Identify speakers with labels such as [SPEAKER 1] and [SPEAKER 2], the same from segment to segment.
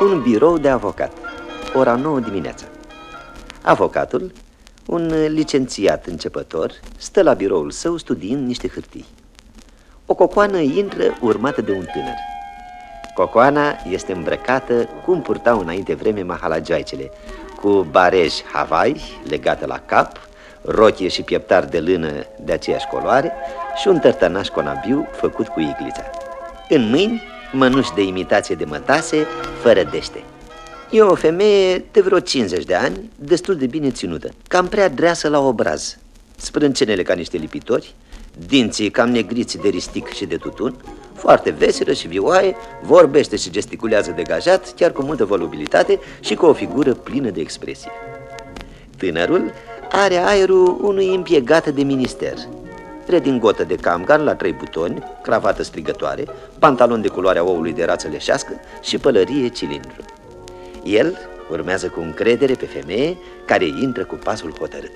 [SPEAKER 1] un birou de avocat, ora 9 dimineața. Avocatul, un licențiat începător, stă la biroul său studiind niște hârtii. O cocoană intră urmată de un tânăr. Cocoana este îmbrăcată cum purtau înainte vreme mahalajoaicele, cu barej Hawaii legată la cap, rochie și pieptar de lână de aceeași coloare și un tărtănaș conabiu făcut cu iglița. În mâini, mănuși de imitație de mătase, fără dește. E o femeie de vreo 50 de ani, destul de bine ținută, cam prea dreasă la obraz, sprâncenele ca niște lipitori, dinții cam negriți de ristic și de tutun, foarte veselă și vioaie, vorbește și gesticulează degajat, chiar cu multă volubilitate și cu o figură plină de expresie. Tânărul are aerul unui impiegat de minister, redingotă de camgan la trei butoni, cravată strigătoare, pantalon de culoarea oului de rață leșească și pălărie cilindru. El urmează cu încredere pe femeie care intră cu pasul hotărât.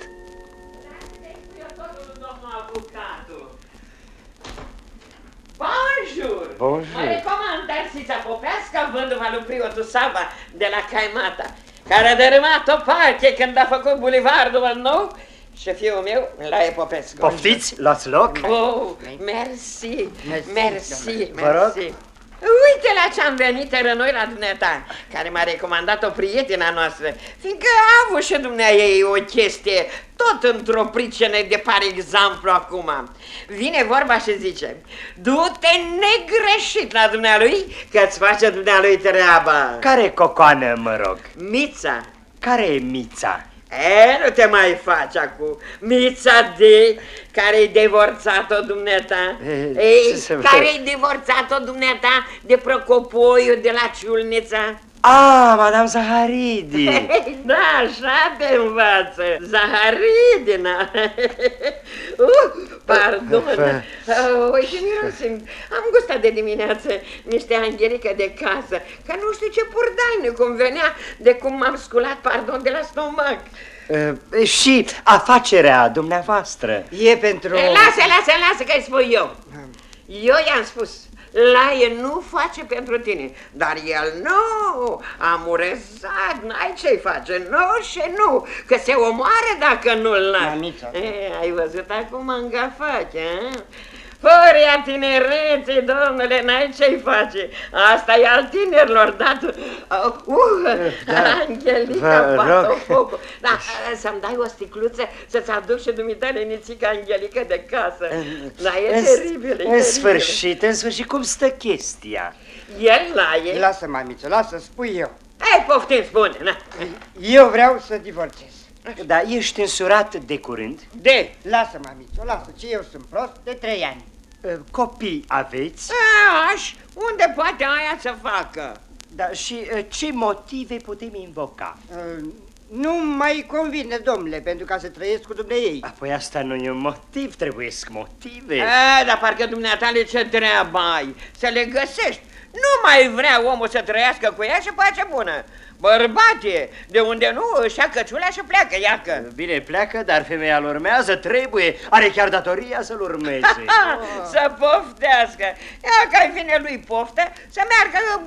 [SPEAKER 2] Bonjour!
[SPEAKER 3] Bonjour!
[SPEAKER 2] Mă recomand Darsița Popescu, vându-vă lui Priotul Sava de la Caimata, care a dărâmat o parte când a făcut bulevardul al nou și fiul meu, la Popescu.
[SPEAKER 3] Poftiți, luați loc.
[SPEAKER 2] Oh, mersi, mersi, mersi.
[SPEAKER 3] Vă rog.
[SPEAKER 2] mersi. Uite la ce am venit eră noi la dumneata, care m-a recomandat o prietena noastră, fiindcă a avut și dumneai o chestie, tot într-o pricină de par exemplu acum. Vine vorba și zice, du-te negreșit la dumnealui, că-ți face dumnealui treaba.
[SPEAKER 3] Care cocoană, mă rog?
[SPEAKER 2] Mița,
[SPEAKER 3] Care e mița?
[SPEAKER 2] E, nu te mai faci acum. Mița de care-i divorțat-o dumneata.
[SPEAKER 3] E,
[SPEAKER 2] Ei,
[SPEAKER 3] ce să vă-
[SPEAKER 2] care-i divorțat-o dumneata de Procopoiu de la Ciulnița.
[SPEAKER 3] Ah, Madame Zaharidi!
[SPEAKER 2] Da, așa te învață. Zaharidina. Uh, pardon. Uh, uite, mirosim. Am gustat de dimineață niște anghelică de casă, că nu știu ce purdaine cum venea de cum m-am sculat, pardon, de la stomac.
[SPEAKER 3] Uh, și afacerea dumneavoastră.
[SPEAKER 4] E pentru...
[SPEAKER 2] E, Lasă, lasă, lasă că-i spun eu. Eu i-am spus, Laie nu face pentru tine, dar el nu, amurezat, n-ai ce-i face, nu și nu, că se omoară dacă nu-l lași.
[SPEAKER 4] Mamița.
[SPEAKER 2] E, ai văzut acum încă face, a? Fără tinerețe, domnule, n-ai ce-i face. Asta e al tinerilor, dat. Uh, uh,
[SPEAKER 3] Da.
[SPEAKER 2] Angelica
[SPEAKER 3] Vă rog.
[SPEAKER 2] Patopocu. Da, să-mi dai o sticluță să-ți aduc și dumitale nițica Angelica de casă. Da, e
[SPEAKER 3] În-
[SPEAKER 2] teribil, e
[SPEAKER 3] În
[SPEAKER 2] teribil.
[SPEAKER 3] sfârșit, în sfârșit, cum stă chestia?
[SPEAKER 2] El la e.
[SPEAKER 4] Lasă, mamiță, lasă, spui eu.
[SPEAKER 2] Hai, poftim, spune, na.
[SPEAKER 4] Eu vreau să divorțez.
[SPEAKER 3] Da, ești însurat de curând?
[SPEAKER 2] De.
[SPEAKER 4] Lasă, mamiță, lasă, ce eu sunt prost de trei ani.
[SPEAKER 3] Uh, Copii aveți?
[SPEAKER 2] Aș, unde poate aia să facă?
[SPEAKER 3] Da, și uh, ce motive putem invoca?
[SPEAKER 4] Uh, Nu mai convine, domnule, pentru ca să trăiesc cu dumneei.
[SPEAKER 3] Apoi asta nu e un motiv, trebuie motive.
[SPEAKER 2] A, dar parcă dumneatale ce treabă ai, să le găsești. Nu mai vrea omul să trăiască cu ea și face bună. Bărbate, de unde nu își ia căciulea și pleacă, iacă.
[SPEAKER 3] Bine, pleacă, dar femeia îl urmează, trebuie, are chiar datoria să-l urmeze.
[SPEAKER 2] Ha, să poftească. Ia că vine lui poftă să meargă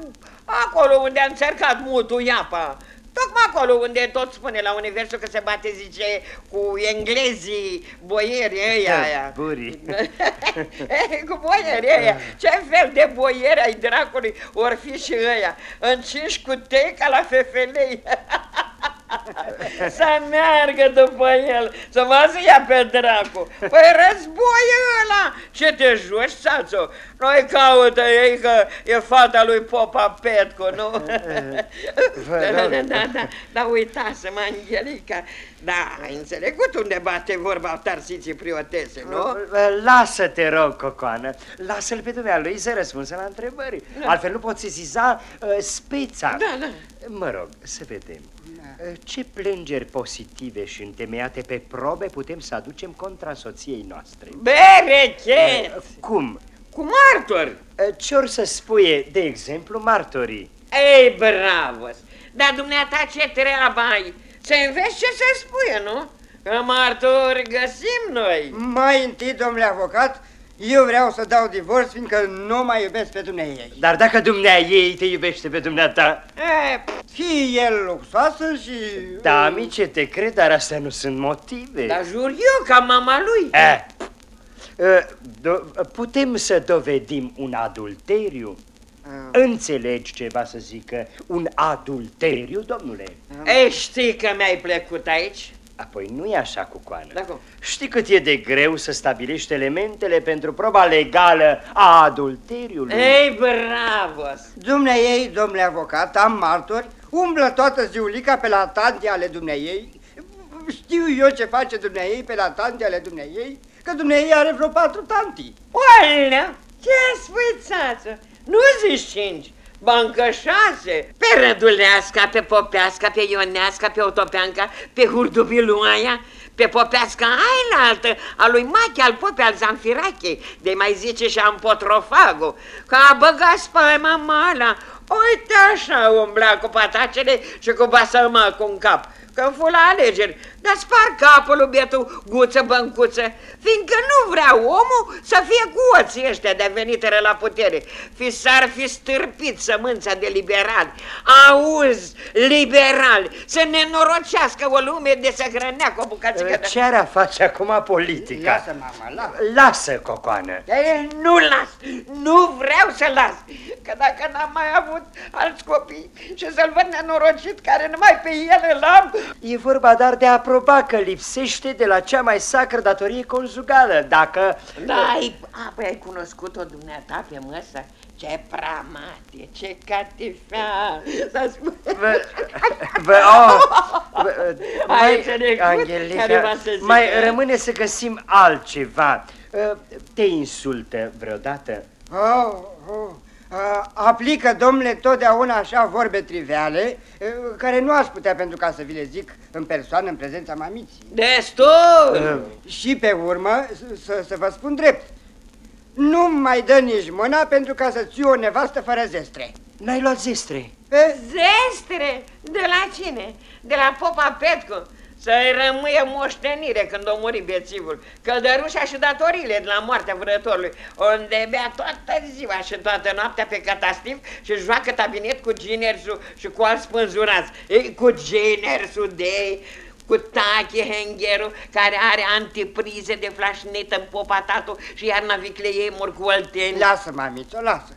[SPEAKER 2] acolo unde a încercat multul iapa. Tocmai acolo unde tot spune la universul că se bate, zice, cu englezii, boierii ăia, aia.
[SPEAKER 3] Burii.
[SPEAKER 2] cu boierii ăia. Ce fel de boieri ai dracului or fi și ăia. Încinși cu tei ca la fefelei. să meargă după el, să mă să ia pe dracu. Păi război ăla! Ce te joci, Sațo? Noi caută ei că e fata lui Popa Petcu, nu?
[SPEAKER 3] Vă
[SPEAKER 2] da,
[SPEAKER 3] rog.
[SPEAKER 2] da, da, da, da, uitasă-mă, Angelica. Da, ai înțelegut unde bate vorba tarsiții priotese, nu?
[SPEAKER 3] Lasă-te, rog, Cocoană, lasă-l pe dumnealui să răspunsă la întrebări. Altfel nu poți sesiza uh, speța.
[SPEAKER 2] Da, da.
[SPEAKER 3] Mă rog, să vedem. Uh, Ce plângeri pozitive și întemeiate pe probe putem să aducem contra soției noastre?
[SPEAKER 2] Berechet!
[SPEAKER 3] Uh, Cum?
[SPEAKER 2] Cu martori!
[SPEAKER 3] Uh, Ce or să spuie, de exemplu, martorii?
[SPEAKER 2] Ei, bravo! Dar dumneata ce treabă ai? Să înveți ce să spuie, nu? Că martori găsim noi.
[SPEAKER 4] Mai întâi, domnule avocat, Eu vreau să dau divorț, fiindcă nu mai iubesc pe dumneai.
[SPEAKER 3] Dar dacă dumnea ei te iubește pe dumneata...
[SPEAKER 2] E,
[SPEAKER 4] Fie el luxoasă și...
[SPEAKER 3] Da, amice, te cred, dar astea nu sunt motive.
[SPEAKER 2] dar jur eu ca mama lui.
[SPEAKER 3] Eh, eh, do- putem să dovedim un adulteriu?
[SPEAKER 4] Ah.
[SPEAKER 3] Înțelegi ceva să zică un adulteriu, domnule?
[SPEAKER 2] Ei, știi că mi-ai plăcut aici?
[SPEAKER 3] Apoi nu e așa cu coană.
[SPEAKER 2] Da, cum?
[SPEAKER 3] Știi cât e de greu să stabilești elementele pentru proba legală a adulteriului?
[SPEAKER 2] Ei, bravo!
[SPEAKER 4] Dumneai, domnule avocat, am martori, umblă toată ziulica pe la tante ale dumneai. Știu eu ce face dumneai pe la tante ale dumneai, că dumneai are vreo patru tanti.
[SPEAKER 2] Oalea, ce spui, țață? Nu zici cinci, bancă șase. Pe răduleasca, pe popeasca, pe ioneasca, pe otopeanca, pe hurdubiluaia, pe popeasca aia altă, a lui Machi, al pope, al Zanfirachei, de mai zice și am potrofago, că a băgat spaima mala. Uite așa umbla cu patacele și cu basămăcul în cap. Când fu la alegeri, dar spar capul lui bietul guță băncuță, fiindcă nu vrea omul să fie cu oții ăștia de venitere la putere. Fi s-ar fi stârpit sămânța de liberali. Auzi, liberali, să nenorocească o lume de să hrănea cu o bucățică de...
[SPEAKER 3] Ce are a face acum politica?
[SPEAKER 4] Lasă, mama, lasă.
[SPEAKER 3] Lasă, cocoană.
[SPEAKER 2] Ei, nu las, nu vreau să las, că dacă n-am mai avut alți copii și să-l văd nenorocit care numai pe el îl am,
[SPEAKER 3] E vorba dar de a proba că lipsește de la cea mai sacră datorie conjugală, dacă...
[SPEAKER 2] Da, ai, a, păi ai cunoscut-o dumneata pe măsă? Ce pramate, ce catifea, să spun.
[SPEAKER 3] Vă, vă, oh, vă,
[SPEAKER 2] Ai
[SPEAKER 3] mai,
[SPEAKER 2] înțeles care
[SPEAKER 3] Angelica,
[SPEAKER 2] va să zică?
[SPEAKER 3] mai rămâne să găsim altceva. Te insultă vreodată?
[SPEAKER 4] Oh, oh. Uh, aplică, domnule, totdeauna așa vorbe triviale, uh, care nu aș putea pentru ca să vi le zic în persoană, în prezența mamiții.
[SPEAKER 2] Destul!
[SPEAKER 4] Și pe urmă, s- să, să vă spun drept, nu mai dă nici mâna pentru ca să ții o nevastă fără zestre.
[SPEAKER 3] N-ai luat zestre?
[SPEAKER 4] E,
[SPEAKER 2] Zestre? De la cine? De la popa Petcu. Să-i rămâie moștenire când o muri bețivul. Căldărușa și datoriile de la moartea vrătorului, unde bea toată ziua și toată noaptea pe catastiv și joacă tabinet cu ginersul și cu alți spânzurați. Ei, cu ginersul de cu Tache Hengheru, care are antiprize de flașnetă în popa tatu și iarna vicleiei mor cu olteni.
[SPEAKER 4] lasă, mamițo, lasă.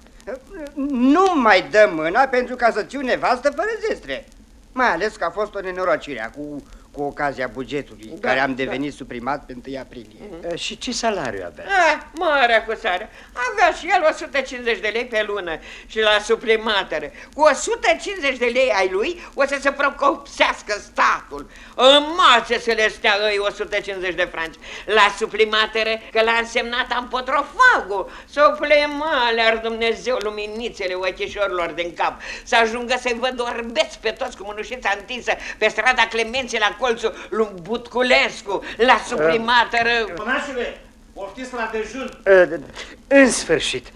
[SPEAKER 4] Nu mai dă mâna pentru ca să ții o nevastă fără zestre. Mai ales că a fost o nenorocire cu, cu ocazia bugetului,
[SPEAKER 2] Da,
[SPEAKER 4] care am
[SPEAKER 2] da.
[SPEAKER 4] devenit suprimat pe 1 aprilie.
[SPEAKER 3] Uh, Și ce salariu avea?
[SPEAKER 2] Ah, marea cu sarea. Avea și el 150 de lei pe lună și la suplimatere. Cu 150 de lei ai lui o să se procopsească statul. În masă să le stea ei 150 de franci. La suplimatere că l-a însemnat ampotrofagul. Suplimale ar Dumnezeu luminițele ochișorilor din cap. Să ajungă să-i văd orbeți pe toți cu mânușița întinsă pe strada Clemenței la colțul lui Butculescu. La suplimatere...
[SPEAKER 5] Conașule, poftiți la dejun.
[SPEAKER 3] Uh, În sfârșit, uh,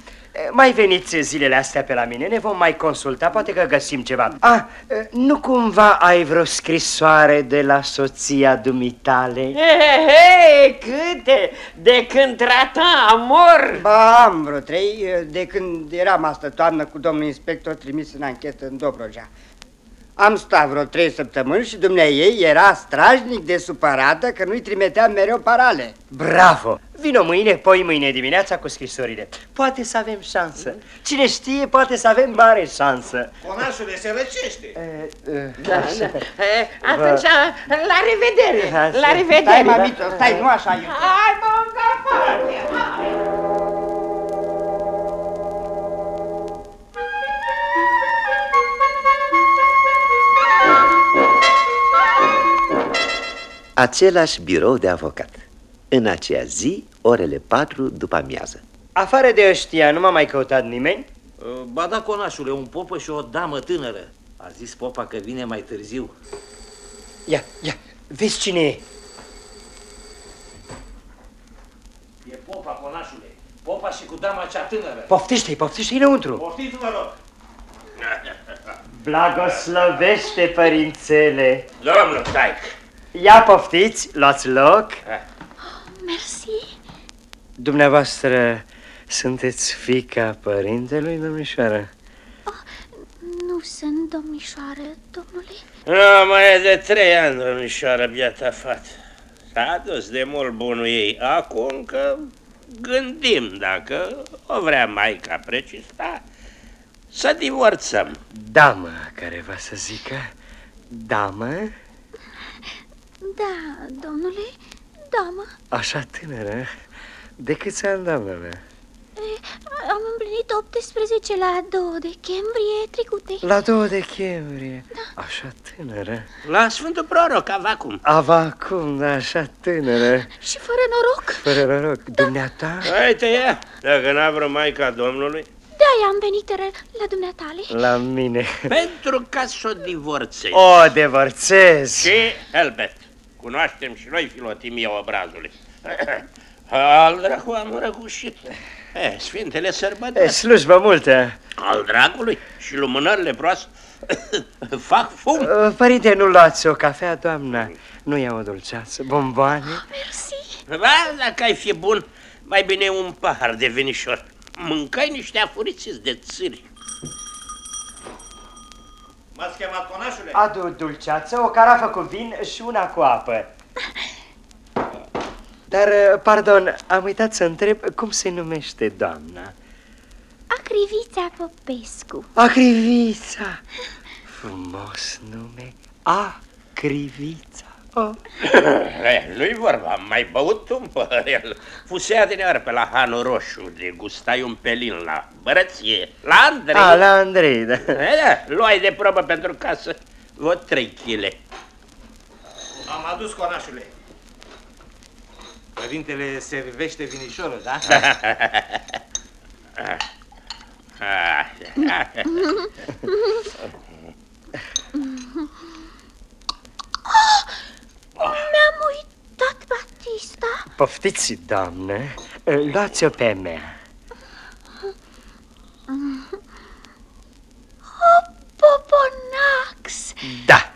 [SPEAKER 3] mai veniți zilele astea pe la mine, ne vom mai consulta, poate că găsim ceva. Ah, uh, nu cumva ai vreo scrisoare de la soția dumitale?
[SPEAKER 2] Hei, hei, câte! De când trata amor!
[SPEAKER 4] Ba, am vreo trei, de când eram astă toamnă cu domnul inspector trimis în anchetă în Dobrogea. Am stat vreo trei săptămâni și dumnea ei era strajnic de supărată că nu-i trimiteam mereu parale.
[SPEAKER 3] Bravo! Vino mâine, poi mâine dimineața cu scrisorile. Poate să avem șansă. Cine știe, poate să avem mare șansă.
[SPEAKER 5] Conașule, se răcește.
[SPEAKER 3] Uh, uh,
[SPEAKER 2] Da, da. E, Atunci, la revedere!
[SPEAKER 3] Așa.
[SPEAKER 2] La revedere!
[SPEAKER 4] Stai, mamiță, stai, nu așa e.
[SPEAKER 2] Hai, mă,
[SPEAKER 1] Același birou de avocat. În aceea zi, orele 4 după amiază.
[SPEAKER 3] Afară de ăștia, nu m-a mai căutat nimeni?
[SPEAKER 5] Uh, Ba da, conașule, un popă și o damă tânără. A zis popa că vine mai târziu.
[SPEAKER 3] Ia, ia, vezi cine e.
[SPEAKER 5] E popa, conașule. Popa și cu dama cea tânără.
[SPEAKER 3] Poftește-i, poftește-i înăuntru.
[SPEAKER 5] Poftiți, vă rog.
[SPEAKER 3] Blagoslovește, părințele.
[SPEAKER 5] Domnul Taic.
[SPEAKER 3] Ia poftiți, luați loc.
[SPEAKER 6] Merci.
[SPEAKER 3] Dumneavoastră sunteți fica părintelui, domnișoară?
[SPEAKER 6] Nu sunt domnișoară, domnule.
[SPEAKER 7] Nu, mai e de trei ani, domnișoară, biata fată. S-a dus de mult bunul ei. Acum că gândim dacă o vrea maica precista să divorțăm.
[SPEAKER 3] Damă, care va să zică. Damă?
[SPEAKER 6] Da, domnule, da, mă.
[SPEAKER 3] Așa tânără. De câți ani, doamna mea?
[SPEAKER 6] E, Am împlinit 18 la 2 decembrie trecute.
[SPEAKER 3] La 2 decembrie. Așa tânără.
[SPEAKER 7] La Sfântul Proroc, avacum.
[SPEAKER 3] Avacum, da, așa tânără.
[SPEAKER 6] Și fără noroc.
[SPEAKER 3] Fără noroc. Dumneata?
[SPEAKER 7] Uite ea, dacă n-a vreo maica Domnului,
[SPEAKER 6] De-aia am venit ră- la dumneatale.
[SPEAKER 3] La mine.
[SPEAKER 7] pentru ca să o divorțezi.
[SPEAKER 3] O, divorțez.
[SPEAKER 7] Și Helbert, cunoaștem și noi filotimia obrazului. Al dracu am răgușit. E, Sfintele
[SPEAKER 3] E,
[SPEAKER 7] sărbători.
[SPEAKER 3] slujbă multă.
[SPEAKER 7] Al dracului și lumânările proaste fac fum.
[SPEAKER 3] Uh, Părinte, nu luați o cafea, doamna. Nu iau o dulceață, bomboane.
[SPEAKER 6] Mersi.
[SPEAKER 7] Ba, dacă ai fi bun, mai bine un pahar de vinișor. Mâncai niște afuriți de țâri.
[SPEAKER 5] M-ați chemat conașule?
[SPEAKER 3] Adu dulceață, o carafă cu vin și una cu apă. Dar, uh, pardon, am uitat să întreb cum se numește doamna.
[SPEAKER 6] Acrivița Popescu.
[SPEAKER 3] Acrivița. Frumos nume. Acrivița. Oh.
[SPEAKER 7] E, nu-i vorba, am mai băut un părel. Fusea adineori pe la Hanul Roșu, de gustai un pelin la bărăție, la Andrei.
[SPEAKER 3] A, la Andrei, da.
[SPEAKER 7] E, da, luai de probă pentru casă vreo trei chile.
[SPEAKER 5] Am adus conașule. Părintele servește vinișorul, da?
[SPEAKER 6] Mi-am uitat Batista.
[SPEAKER 3] Poftiți, doamnă, luați-o pe mea.
[SPEAKER 6] Poponax.
[SPEAKER 3] Da,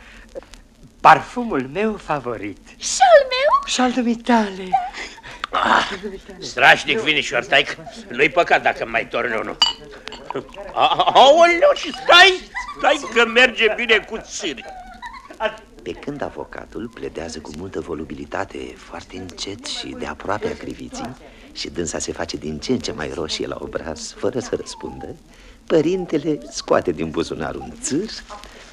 [SPEAKER 3] parfumul meu favorit.
[SPEAKER 6] Și al meu?
[SPEAKER 3] Și al dumitale.
[SPEAKER 7] Strașnic vinișor, stai, nu-i păcat dacă mai torne unul. A- Aoleu, și stai, stai că merge bine cu țâri.
[SPEAKER 1] Pe când avocatul pledează cu multă volubilitate, foarte încet și de aproape a criviții, și dânsa se face din ce în ce mai roșie la obraz, fără să răspundă, părintele scoate din buzunar un țârș,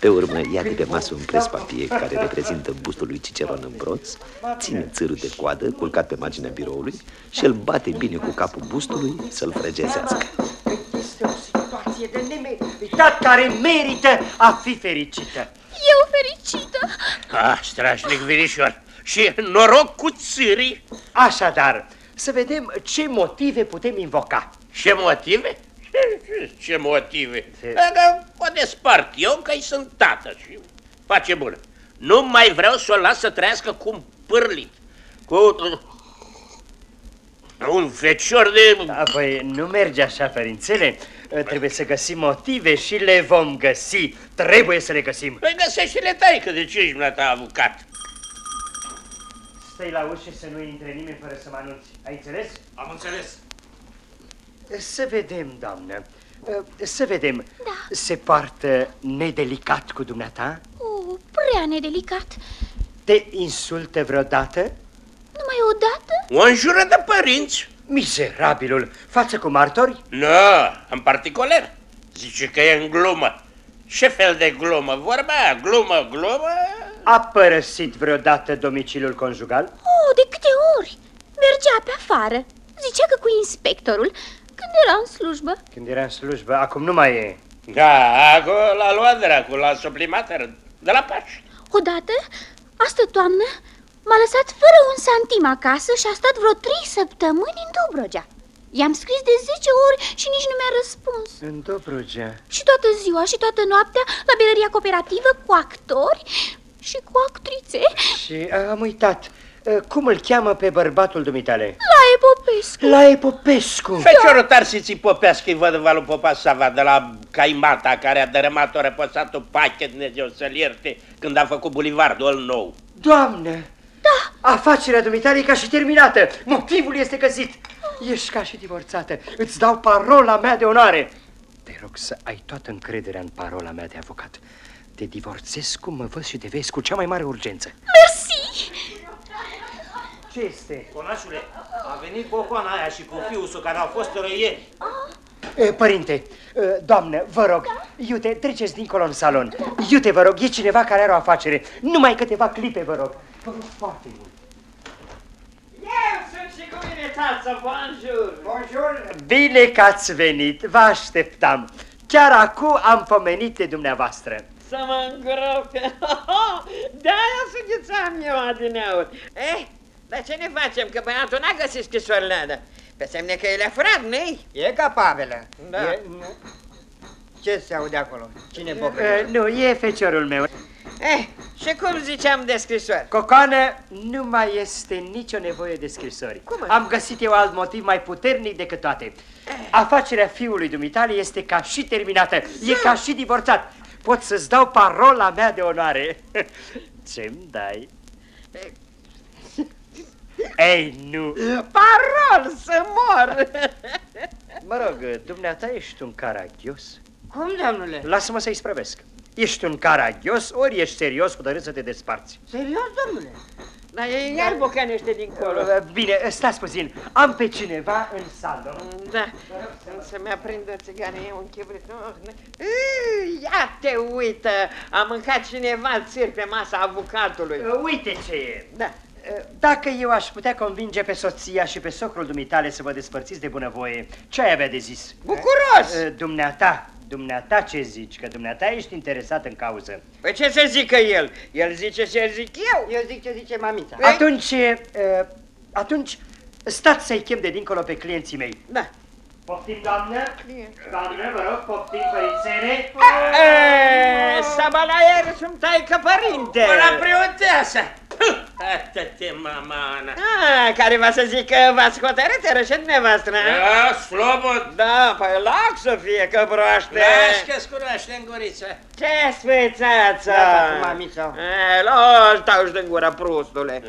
[SPEAKER 1] pe urmă ia de pe masă un prespapie care reprezintă bustul lui Ciceron în bronz, ține țârul de coadă, culcat pe marginea biroului, și îl bate bine cu capul bustului să-l frăgezească.
[SPEAKER 3] Este o situație de nemeritat care merită a fi fericită.
[SPEAKER 6] Eu fericită.
[SPEAKER 7] Ah, strașnic vinișor. Și noroc cu țârii.
[SPEAKER 3] Așadar, să vedem ce motive putem invoca.
[SPEAKER 7] Ce motive? Ce, ce, ce motive? Dacă o despart eu, că sunt tată și face bună. Nu mai vreau să o las să trăiască cu un pârlit. Cu un fecior de...
[SPEAKER 3] Apoi, nu merge așa, părințele. Trebuie să găsim motive și le vom găsi. Trebuie să le găsim.
[SPEAKER 7] Păi găsește-le tai, că de ce ești ta avocat?
[SPEAKER 3] Stai la ușă să nu intre nimeni fără să mă anunți. Ai înțeles?
[SPEAKER 5] Am înțeles.
[SPEAKER 3] Să vedem, doamnă. Să vedem. Da. Se poartă nedelicat cu dumneata?
[SPEAKER 6] O, prea nedelicat.
[SPEAKER 3] Te insultă vreodată?
[SPEAKER 6] Numai odată?
[SPEAKER 7] O înjură de părinți?
[SPEAKER 3] Mizerabilul, față cu martori?
[SPEAKER 7] Nu, în particular. Zice că e în glumă. Ce fel de glumă? Vorba aia, glumă, glumă?
[SPEAKER 3] A părăsit vreodată domiciliul conjugal?
[SPEAKER 6] Oh, de câte ori? Mergea pe afară. Zicea că cu inspectorul, când era în slujbă.
[SPEAKER 3] Când era în slujbă, acum nu mai e.
[SPEAKER 7] Da, acolo l-a luat dracu, la suplimater, de la Paști.
[SPEAKER 6] Odată, astă toamnă, m-a lăsat fără un santim acasă și a stat vreo trei săptămâni în Dobrogea. I-am scris de 10 ori și nici nu mi-a răspuns.
[SPEAKER 3] În Dobrogea.
[SPEAKER 6] Și toată ziua și toată noaptea la belăria cooperativă cu actori și cu actrițe
[SPEAKER 3] Și am uitat. Cum îl cheamă pe bărbatul dumitale?
[SPEAKER 6] la Epopescu.
[SPEAKER 3] La Epopescu.
[SPEAKER 7] Feciorul Tarsiții Popescu, îi văd în valul Popa Sava, de la Caimata, care a dărâmat-o răpăsatul pachet, Dumnezeu să-l ierte, când a făcut bulivardul ăl nou.
[SPEAKER 3] Doamne! Da! Afacerea dumitale e ca și terminată. Motivul este găsit. Ești ca și divorțată. Îți dau parola mea de onoare. Te rog să ai toată încrederea în parola mea de avocat. Te divorțez cum mă văd și te vezi cu cea mai mare urgență.
[SPEAKER 6] Mersi!
[SPEAKER 3] Ce este?
[SPEAKER 5] Conașule, a venit bocoana aia și cu fiul său care au fost răieri.
[SPEAKER 3] E, Părinte, e, doamnă, vă rog, iute, treceți dincolo în salon. Iute, vă rog, e cineva care are o afacere. Numai câteva clipe, vă rog. Vă rog foarte mult.
[SPEAKER 2] Eu sunt și cu mine, tață, bonjour!
[SPEAKER 4] Bonjour!
[SPEAKER 3] Bine că ați venit, vă așteptam. Chiar acum am pomenit de dumneavoastră.
[SPEAKER 2] Să mă îngrope! De-aia sughițam eu adineauri. Eh, dar ce ne facem? Că băiatul n-a găsit scrisorile alea. Pe semne că el a furat, nu
[SPEAKER 4] E capabilă.
[SPEAKER 2] Da.
[SPEAKER 4] E, nu. Ce se aude acolo? Cine
[SPEAKER 3] E,
[SPEAKER 4] pocăiește?
[SPEAKER 3] nu, e feciorul meu.
[SPEAKER 2] Eh, și cum ziceam de scrisoare?
[SPEAKER 3] Cocoană, nu mai este nicio nevoie de scrisori.
[SPEAKER 2] Cum așa?
[SPEAKER 3] Am găsit eu alt motiv mai puternic decât toate. Afacerea fiului dumitale este ca și terminată, e ca și divorțat. Pot să-ți dau parola mea de onoare. Ce-mi dai? Ei, nu!
[SPEAKER 2] Parol, să mor!
[SPEAKER 3] Mă rog, dumneata ești un caragios.
[SPEAKER 4] Cum, domnule?
[SPEAKER 3] Lasă-mă să-i sprăvesc. Ești un caragios, ori ești serios, hotărât să te desparți.
[SPEAKER 4] Serios, domnule?
[SPEAKER 2] Dar e iar bocanește dincolo.
[SPEAKER 3] Bine, stați puțin. Am pe cineva în salon.
[SPEAKER 2] Da, să-mi aprind o țigară, e un chibrit. Oh, ne- Ii, Ia te uită, a mâncat cineva țir pe masa avocatului.
[SPEAKER 3] Uite ce e.
[SPEAKER 2] Da.
[SPEAKER 3] Dacă eu aș putea convinge pe soția și pe socrul dumitale să vă despărțiți de bunăvoie, ce ai avea de zis?
[SPEAKER 2] Bucuros!
[SPEAKER 3] Eh, Dumneata, dumneata ce zici? Că dumneata ești interesat în cauză.
[SPEAKER 2] Păi ce să zică el? El zice ce zic eu.
[SPEAKER 4] Eu zic ce zice mamița.
[SPEAKER 2] Ei.
[SPEAKER 3] Atunci, eh, atunci, stați să-i chem de dincolo pe clienții mei.
[SPEAKER 2] Da.
[SPEAKER 3] Poftim, doamnă? Doamnă, vă rog, poftim, părințene.
[SPEAKER 2] E, Sabalaier sunt taică părinte.
[SPEAKER 7] La preoteasă! Atâte, mamana!
[SPEAKER 2] Ah, care va să zică v-ați hotărât, rășet nevastă, nu?
[SPEAKER 7] Da, slobod!
[SPEAKER 2] Da, păi lac să fie că broaște.
[SPEAKER 7] Lași că scuraște în guriță!
[SPEAKER 2] Ce sfețață!
[SPEAKER 4] Iată cu mamița.
[SPEAKER 2] E, L-o stau de gură, prostule.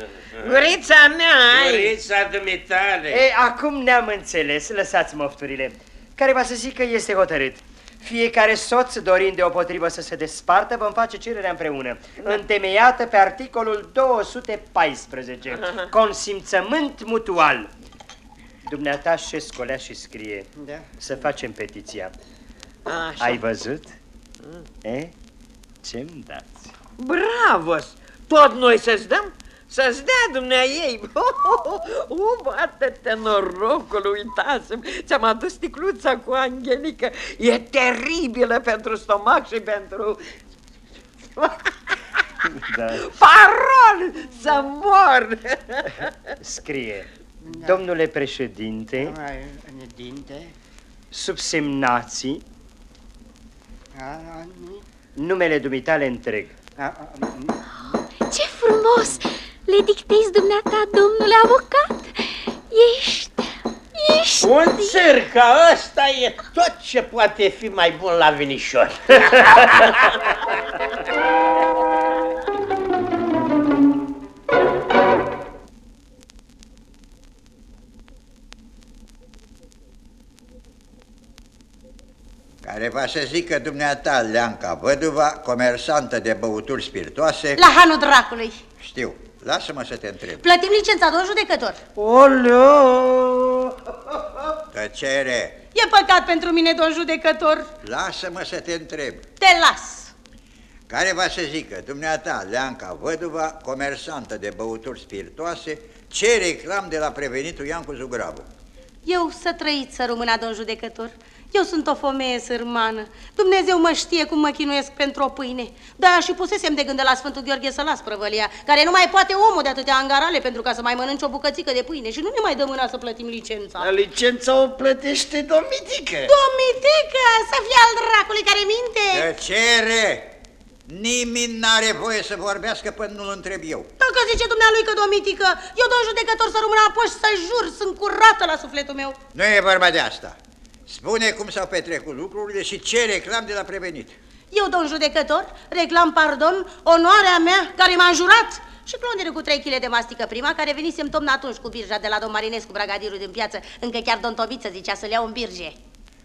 [SPEAKER 2] Gurița mea ai.
[SPEAKER 7] Gurița dumitale!
[SPEAKER 3] Ei, acum ne-am înțeles, lăsați mofturile. Care va să zică este hotărât. Fiecare soț, dorind deopotrivă să se despartă, vom face cererea împreună, întemeiată pe articolul 214, consimțământ mutual. Dumneata și scolea și scrie.
[SPEAKER 4] Da.
[SPEAKER 3] Să facem petiția.
[SPEAKER 2] Așa.
[SPEAKER 3] Ai văzut? E? Ce-mi dați?
[SPEAKER 2] Bravos! Tot noi să-ți dăm? Să-ți dea dumnea ei! O, bate-te norocul, uitasem! Ți-am adus sticluța cu Angelica. E teribilă pentru stomac și pentru...
[SPEAKER 3] Da.
[SPEAKER 2] Parol! Să mor!
[SPEAKER 3] Scrie. Domnule președinte,
[SPEAKER 4] Ai, în dinte.
[SPEAKER 3] subsemnații
[SPEAKER 4] A, a, nu.
[SPEAKER 3] numele dumitale întreg.
[SPEAKER 4] A, a, nu.
[SPEAKER 6] Ce frumos! Le dictezi dumneata, domnule avocat? Ești... ești...
[SPEAKER 7] Un circa ăsta e tot ce poate fi mai bun la vinișor.
[SPEAKER 8] care va să zică dumneata Leanca Văduva, comersantă de băuturi spiritoase,
[SPEAKER 9] La hanul dracului.
[SPEAKER 8] știu, lasă-mă să te întreb.
[SPEAKER 9] Plătim licența, domn judecător.
[SPEAKER 3] Oleo!
[SPEAKER 8] Tăcere,
[SPEAKER 9] E păcat pentru mine, domn judecător.
[SPEAKER 8] lasă-mă să te întreb.
[SPEAKER 9] Te las.
[SPEAKER 8] Care va să zică dumneata Leanca Văduva, comersantă de băuturi spiritoase, ce reclam de la prevenitul Iancu Zugravu?
[SPEAKER 9] Eu să trăiți, să rămâna, domn judecător. Eu sunt o femeie sârmană. Dumnezeu mă știe cum mă chinuiesc pentru o pâine. De-aia și pusesem de gând de la Sfântul Gheorghe să las prăvălia, care nu mai poate omul de atâtea angarale pentru ca să mai mănânci o bucățică de pâine și nu ne mai dă mâna să plătim licența.
[SPEAKER 7] Licența o plătește domitică.
[SPEAKER 9] Domitică, să fie al dracului care minte!
[SPEAKER 8] Tăcere! Nimeni n-are voie să vorbească până nu-l întreb eu.
[SPEAKER 9] Dacă zice dumnealui că domitică, eu, domn judecător, să rămân apoi și să jur, sunt curată la sufletul meu.
[SPEAKER 8] Nu e vorba de asta. Spune cum s-au petrecut lucrurile și ce reclam de la prevenit.
[SPEAKER 9] Eu, domn judecător, reclam pardon onoarea mea care m-a jurat și clondirul cu 3 kg de mastică prima, care venisem tomn atunci cu birja de la domn Marinescu, bragadirul din piață, încă chiar domn Tobiță zicea să-l iau în birge.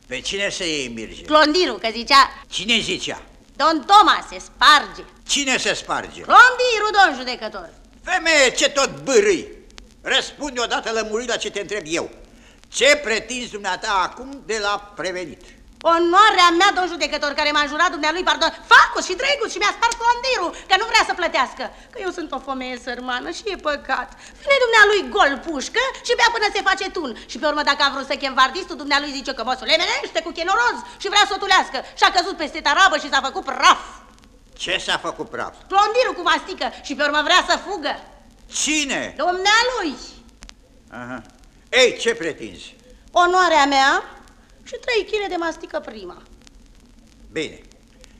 [SPEAKER 8] Pe cine să iei, Mirge?
[SPEAKER 9] Clondirul, că zicea,
[SPEAKER 8] Cine zicea?
[SPEAKER 9] Don Toma se sparge.
[SPEAKER 8] Cine se sparge?
[SPEAKER 9] Clondirul, domn judecător.
[SPEAKER 8] Femeie, ce tot bârâi! Răspunde odată lămurit la ce te întreb eu. Ce pretinzi dumneata acum de la prevenit?
[SPEAKER 9] Onoarea mea, domn judecător, care m-a jurat dumnealui, pardon, Facus și Dregus și mi-a spart clondirul, că nu vrea să plătească. Că eu sunt o femeie sărmană și e păcat. Vine dumnealui gol pușcă și bea până se face tun. Și pe urmă, dacă a vrut să chem vardistul, dumnealui zice că mosul lemenește cu chenoroz și vrea să o tulească. Și a căzut peste tarabă și s-a făcut praf.
[SPEAKER 8] Ce s-a făcut praf?
[SPEAKER 9] Clondirul cu mastică și pe urmă vrea să fugă.
[SPEAKER 8] Cine?
[SPEAKER 9] Dumnealui,
[SPEAKER 8] Aha. Ei, ce pretinzi?
[SPEAKER 9] onoarea mea și 3 kg de mastică prima.
[SPEAKER 8] Bine.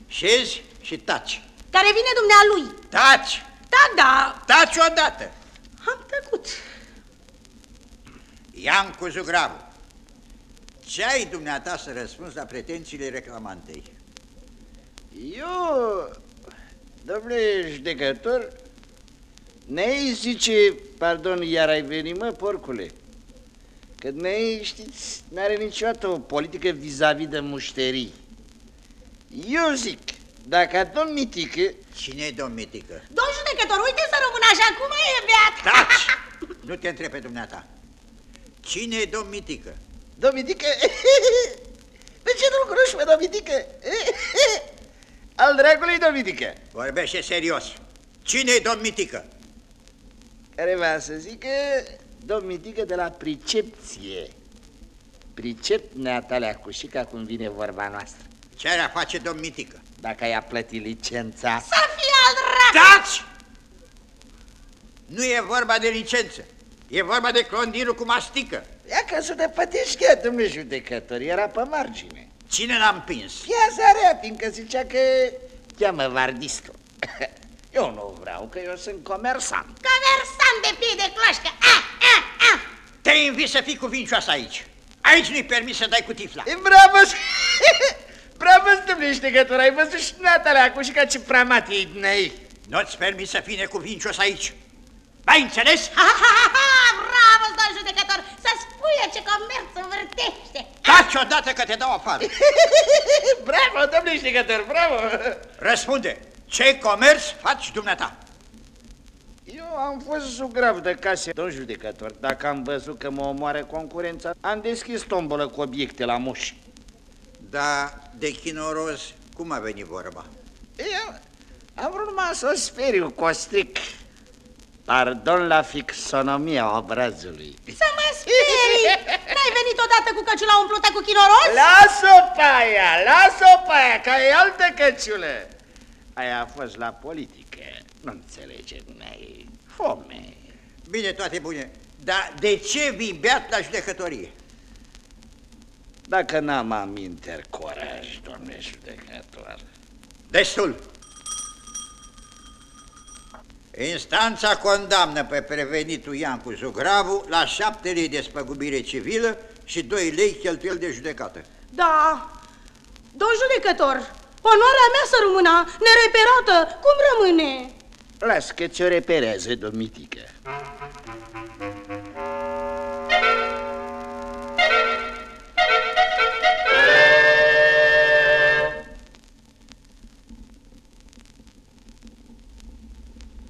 [SPEAKER 8] Șezi și taci.
[SPEAKER 9] Care vine dumnealui.
[SPEAKER 8] Taci!
[SPEAKER 9] Da, da,
[SPEAKER 8] Taci odată!
[SPEAKER 9] am tăcut.
[SPEAKER 8] Iancu Zugravu, ce ai dumneata să răspunzi la pretențiile reclamantei?
[SPEAKER 10] Eu, domnule judecător, ne zice, pardon, iar ai venit, mă, porcule, că ne știți, n-are niciodată o politică vis-a-vis de mușterii. Eu zic, dacă domn Mitică,
[SPEAKER 8] Cine e domn Mitică?
[SPEAKER 9] Domn judecător, uite să rămână așa cum e beat.
[SPEAKER 8] Taci! Nu te întreb pe dumneata. Cine e domn Mitică?
[SPEAKER 10] domn Mitică, de ce nu-l cunoști pe domn Mitică? Al dragului domn Mitică,
[SPEAKER 8] Vorbește serios. Cine e domn Mitică?
[SPEAKER 10] care va să zică domn Mitică de la pricepție. Pricep neatalea cu șica cum vine vorba noastră.
[SPEAKER 8] Ce are a face domn Mitică?
[SPEAKER 10] Dacă i-a plătit licența.
[SPEAKER 9] Să fie al dracu.
[SPEAKER 8] Taci! Nu e vorba de licență. E vorba de clondirul cu mastică.
[SPEAKER 10] Ia căzut de păteșchea, domnule judecător, era pe margine.
[SPEAKER 8] Cine l-a împins?
[SPEAKER 10] Piazarea, fiindcă zicea că cheamă vardistul. Eu nu vreau, că eu sunt comersant.
[SPEAKER 9] Caversant de pie de cloșcă. Ah, ah, ah.
[SPEAKER 8] Te invit să fii cuvincioasă aici. Aici nu-i permis să dai cu tifla.
[SPEAKER 10] E bravo! bravo, domnule judecător, ai văzut și Natalia cu și ca ce pramat e dumneai.
[SPEAKER 8] Nu-ți permis să fii necuvincios aici. Ai înțeles?
[SPEAKER 9] Ha, ha, ha, ha, bravo, domn judecător, să spuie ce comerț învârtește.
[SPEAKER 8] Taci odată că te dau afară.
[SPEAKER 10] bravo, domnule judecător, bravo!
[SPEAKER 8] Răspunde. Ce comerț faci dumneata?
[SPEAKER 10] Eu am fost sugrav de case, domn judecător. Dacă am văzut că mă omoară concurența, am deschis tombolă cu obiecte la muși.
[SPEAKER 8] Da, de chinoroz, cum a venit vorba?
[SPEAKER 10] Eu am vrut numai să o speriu cu o stric. Pardon la fixonomia obrazului.
[SPEAKER 9] Să mă sperii! N-ai venit odată cu căciula umplută cu chinoros?
[SPEAKER 10] Lasă-o pe aia, lasă-o pe aia, că e altă căciulă. Aia a fost la politică, nu înțelege dumneai. Fome.
[SPEAKER 8] Bine, toate bune. Dar de ce vii beat la judecătorie?
[SPEAKER 10] Dacă n-am aminteri coraj, domnule judecător.
[SPEAKER 8] Destul. Instanța condamnă pe prevenitul Iancu Zugravu la șapte lei de spăgubire civilă și 2 lei cheltuieli de judecată.
[SPEAKER 9] Da. Domn judecător, onoarea mea să rămână nereperată, cum rămâne?
[SPEAKER 10] Las că ți-o reperează, domnitică.